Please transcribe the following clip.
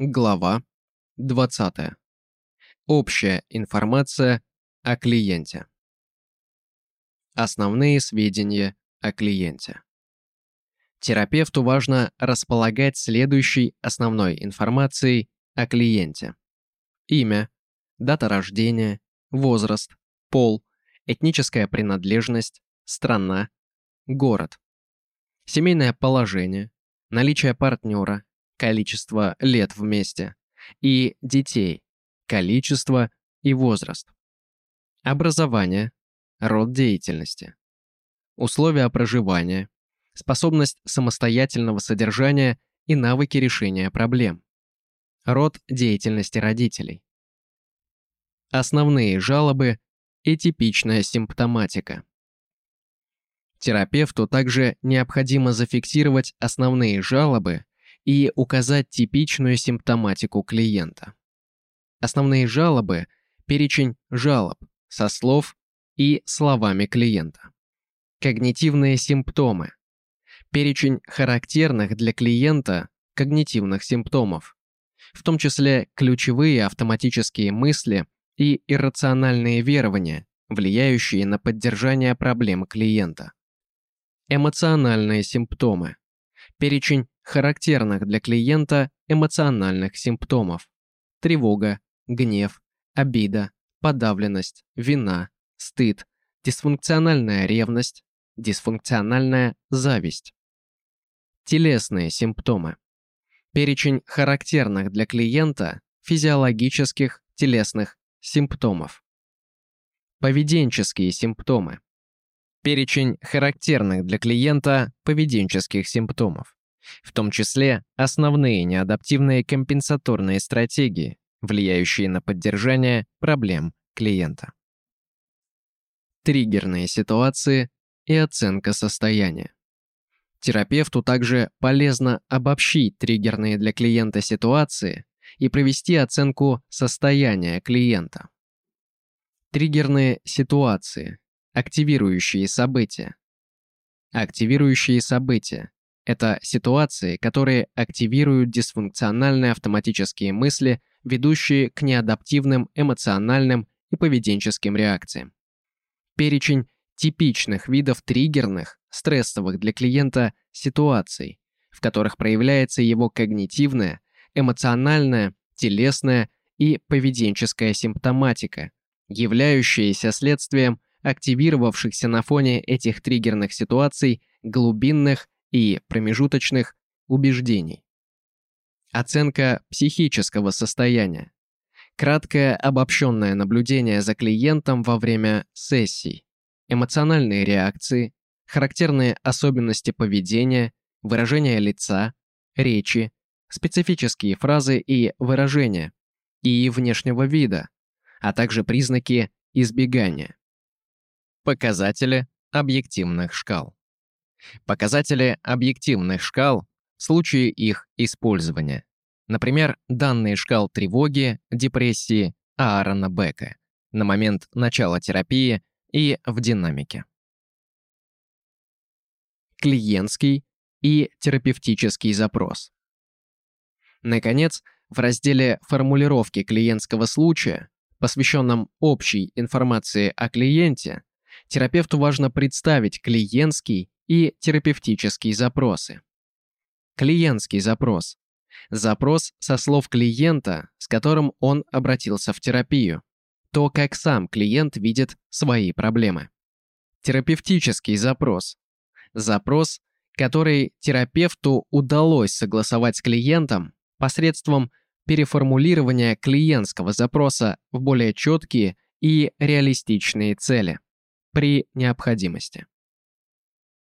Глава 20. Общая информация о клиенте. Основные сведения о клиенте. Терапевту важно располагать следующей основной информацией о клиенте. Имя, дата рождения, возраст, пол, этническая принадлежность, страна, город. Семейное положение, наличие партнера, количество лет вместе, и детей, количество и возраст. Образование, род деятельности. Условия проживания, способность самостоятельного содержания и навыки решения проблем. Род деятельности родителей. Основные жалобы и типичная симптоматика. Терапевту также необходимо зафиксировать основные жалобы и указать типичную симптоматику клиента. Основные жалобы – перечень жалоб со слов и словами клиента. Когнитивные симптомы – перечень характерных для клиента когнитивных симптомов, в том числе ключевые автоматические мысли и иррациональные верования, влияющие на поддержание проблем клиента. Эмоциональные симптомы – перечень характерных для клиента эмоциональных симптомов. Тревога, гнев, обида, подавленность, вина, стыд, дисфункциональная ревность, дисфункциональная зависть. Телесные симптомы. Перечень характерных для клиента физиологических телесных симптомов. Поведенческие симптомы. Перечень характерных для клиента поведенческих симптомов в том числе основные неадаптивные компенсаторные стратегии, влияющие на поддержание проблем клиента. Триггерные ситуации и оценка состояния. Терапевту также полезно обобщить триггерные для клиента ситуации и провести оценку состояния клиента. Триггерные ситуации, активирующие события. Активирующие события это ситуации, которые активируют дисфункциональные автоматические мысли, ведущие к неадаптивным эмоциональным и поведенческим реакциям. Перечень типичных видов триггерных, стрессовых для клиента ситуаций, в которых проявляется его когнитивная, эмоциональная, телесная и поведенческая симптоматика, являющаяся следствием активировавшихся на фоне этих триггерных ситуаций глубинных и промежуточных убеждений. Оценка психического состояния. Краткое обобщенное наблюдение за клиентом во время сессий. Эмоциональные реакции, характерные особенности поведения, выражения лица, речи, специфические фразы и выражения, и внешнего вида, а также признаки избегания. Показатели объективных шкал. Показатели объективных шкал в случае их использования. Например, данные шкал тревоги, депрессии Аарона Бека на момент начала терапии и в динамике. Клиентский и терапевтический запрос. Наконец, в разделе «Формулировки клиентского случая», посвященном общей информации о клиенте, терапевту важно представить клиентский и терапевтические запросы. Клиентский запрос. Запрос со слов клиента, с которым он обратился в терапию. То, как сам клиент видит свои проблемы. Терапевтический запрос. Запрос, который терапевту удалось согласовать с клиентом посредством переформулирования клиентского запроса в более четкие и реалистичные цели при необходимости.